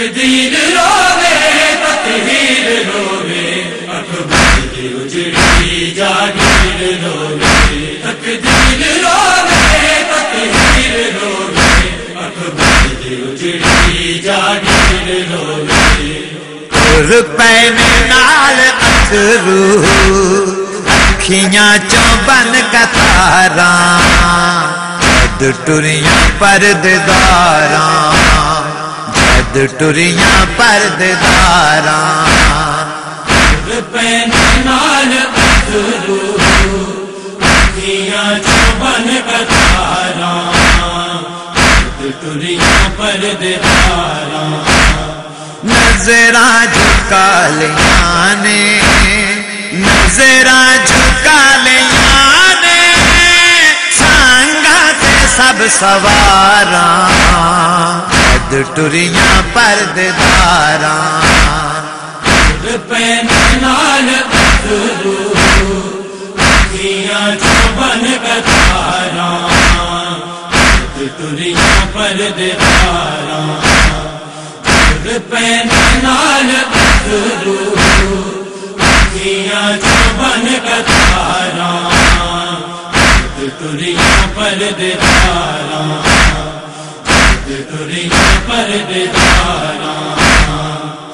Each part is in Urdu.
تقدیر روے تطہیر روے، اکبر کی اجڑی جاگیر روے، تقدیر روے تطہیر روے، اکبر کی اجڑی جاگیر روے۔ پین نال اترو اکھیاں چوبن کتارا جد ٹریاں پردارا جد ٹریاں پردارا پین نال اترو اکھیاں نظر جھکا لیا نے نظر جھکا لیا نے۔ سانگا تے سب سوارا جد ٹریاں پردارا پین نال اترو اکھیاں چوبن کتارا پین نال اترو اکھیاں چوبن ٹریاں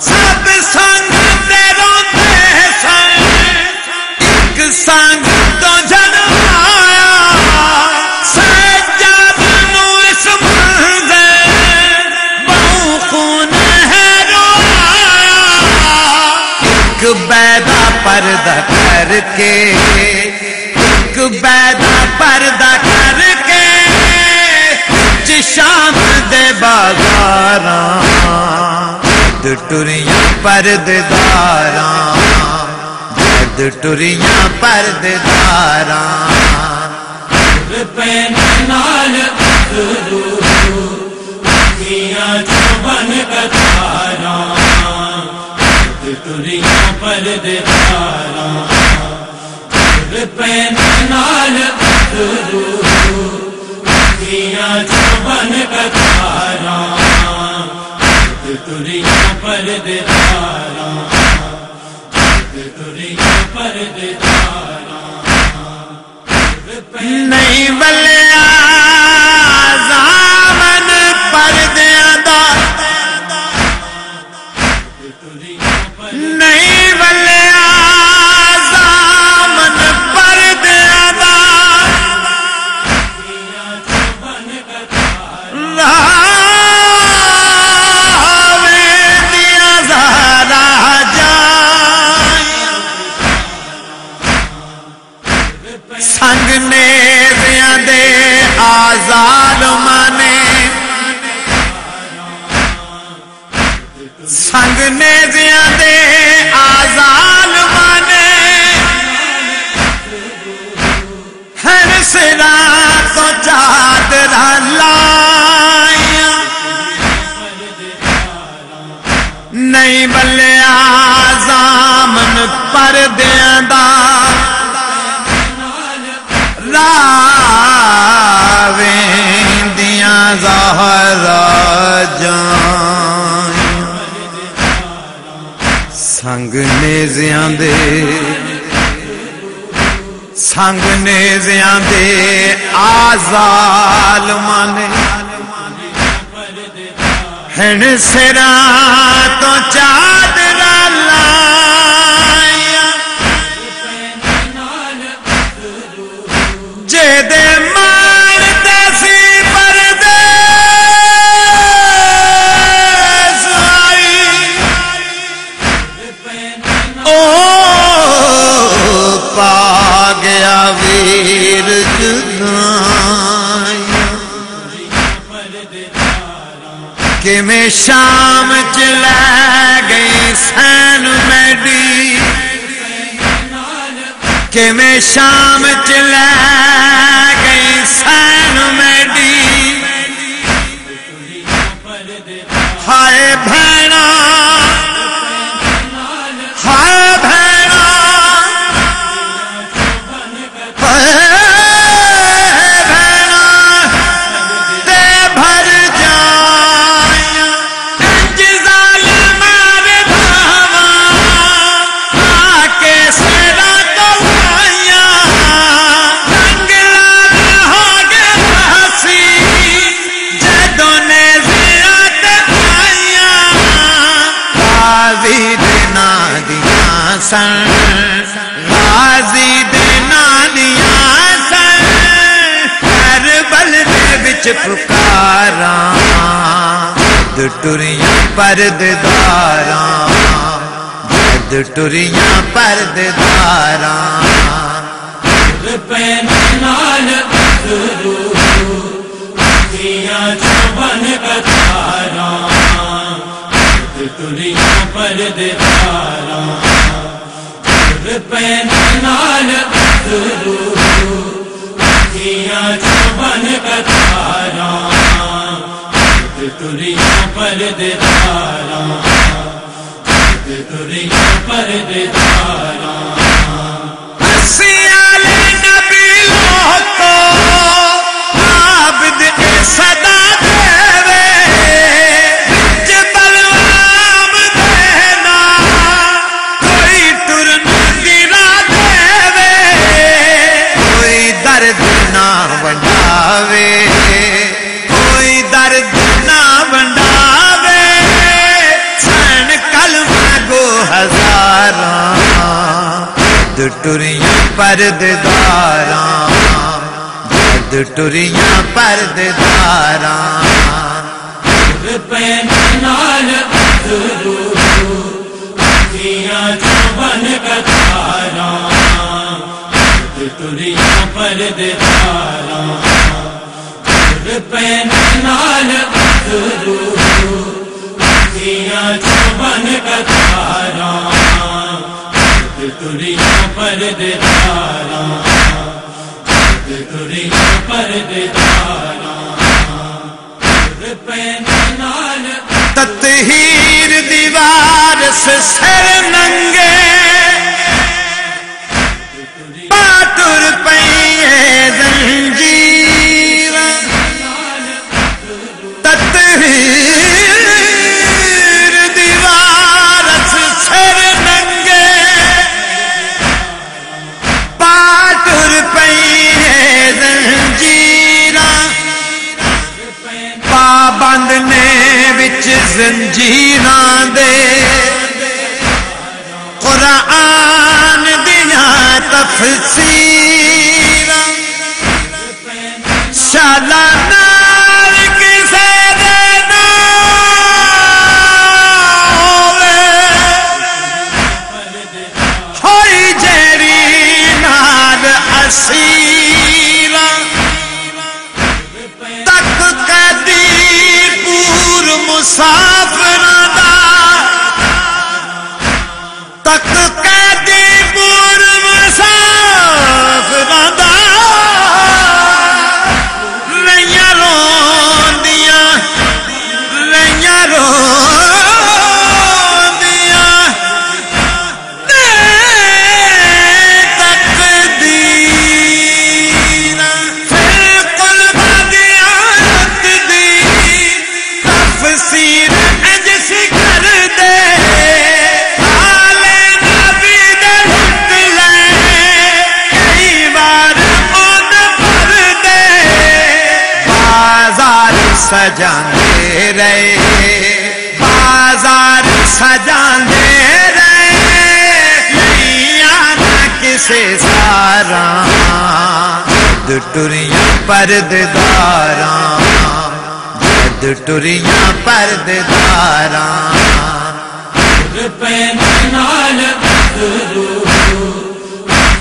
سب سنگ ایک سنگ تو سجاد بہو خون ہے ایک بیدا پردہ کر کے ٹریاں پردارا جد ٹریاں پردارا پین نال اترو اکھیاں چوبن کتارا ٹریاں پردارا پین نال اترو اکھیاں چوبن کتارا ٹریاں پردارا ٹریاں پردارا نہیں بلیا نہیں بلیا زامن پر دیا دا راویندیاں زہرا جائیں سنگ نیزیاں دے سنگ نیزیاں دے آزال مانے ہن سرا تو چادر لایا جے دے مار دسی پردیس آئی او پا گیا ویر جدائی کہ میں شام چلا گئی سین میڈی کہ میں شام چلا گئی سین میڈی ہائے ہائے سن غازی دے سن کربل دے وچ پکاراں جد ٹریاں پرداراں جد ٹریاں پرداراں پین نال اترو دیا چوبن کتارا تلیاں پر دارا پین تلیاں پر دارا ٹریاں پرداراں جد ٹریاں پرداراں پین نال دیا دارا پین نال اترو دیا کتارا تلیاں تارا دارا تلیاں پر دارا پین نال تطہیر دیوار سے سر ننگے۔ قرآن دیا تفسیر۔ شالا نال بازار سجاندے رہے، بازار سجاندے رہے نہیں کسے سارا جد ٹریاں پرداراں جد ٹریاں پرداراں پین نال اترو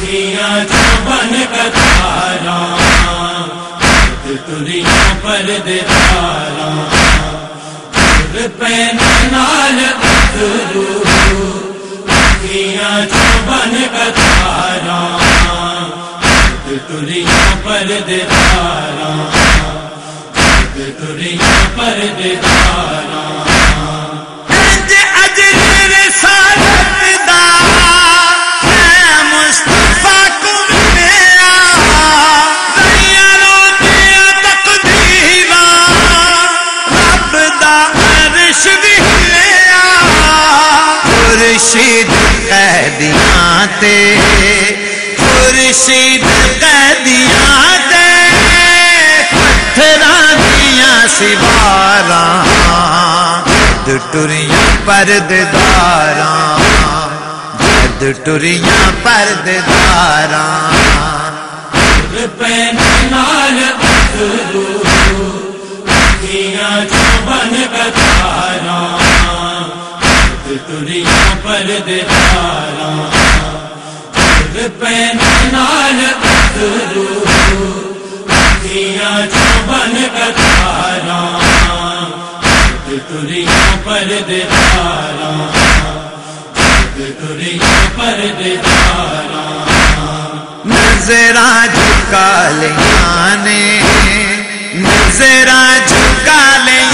دیا چوبن کتارا پر دارا پین نال اترو دیا کتارا تلیاں پر دارا تلیاں پر دارا خورشید قیدیاں تے خورشید قیدیاں تے پتھراں دیاں سواراں جد ٹریاں پرداراں جد ٹریاں پرد دارا پین نال تریاں پرد دارا پین نال اترو اکھیاں چو بن کتارا تریاں پرد دارا تریاں پرد دارا نظر جھکا لیا نے نظر جھکا لیا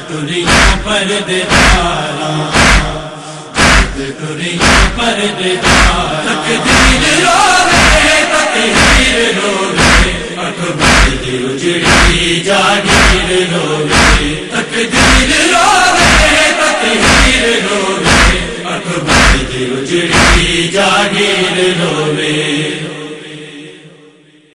ٹوریاں پرد تارا ٹوریاں پرد تارا تقدیر رو رہے تقدیر رو رہے اٹھ بڑی اجڑی جاگیر رو رہے تقدیر رو رہے تقدیر رو رہے اٹھ بڑی اجڑی جاگیر رو رہے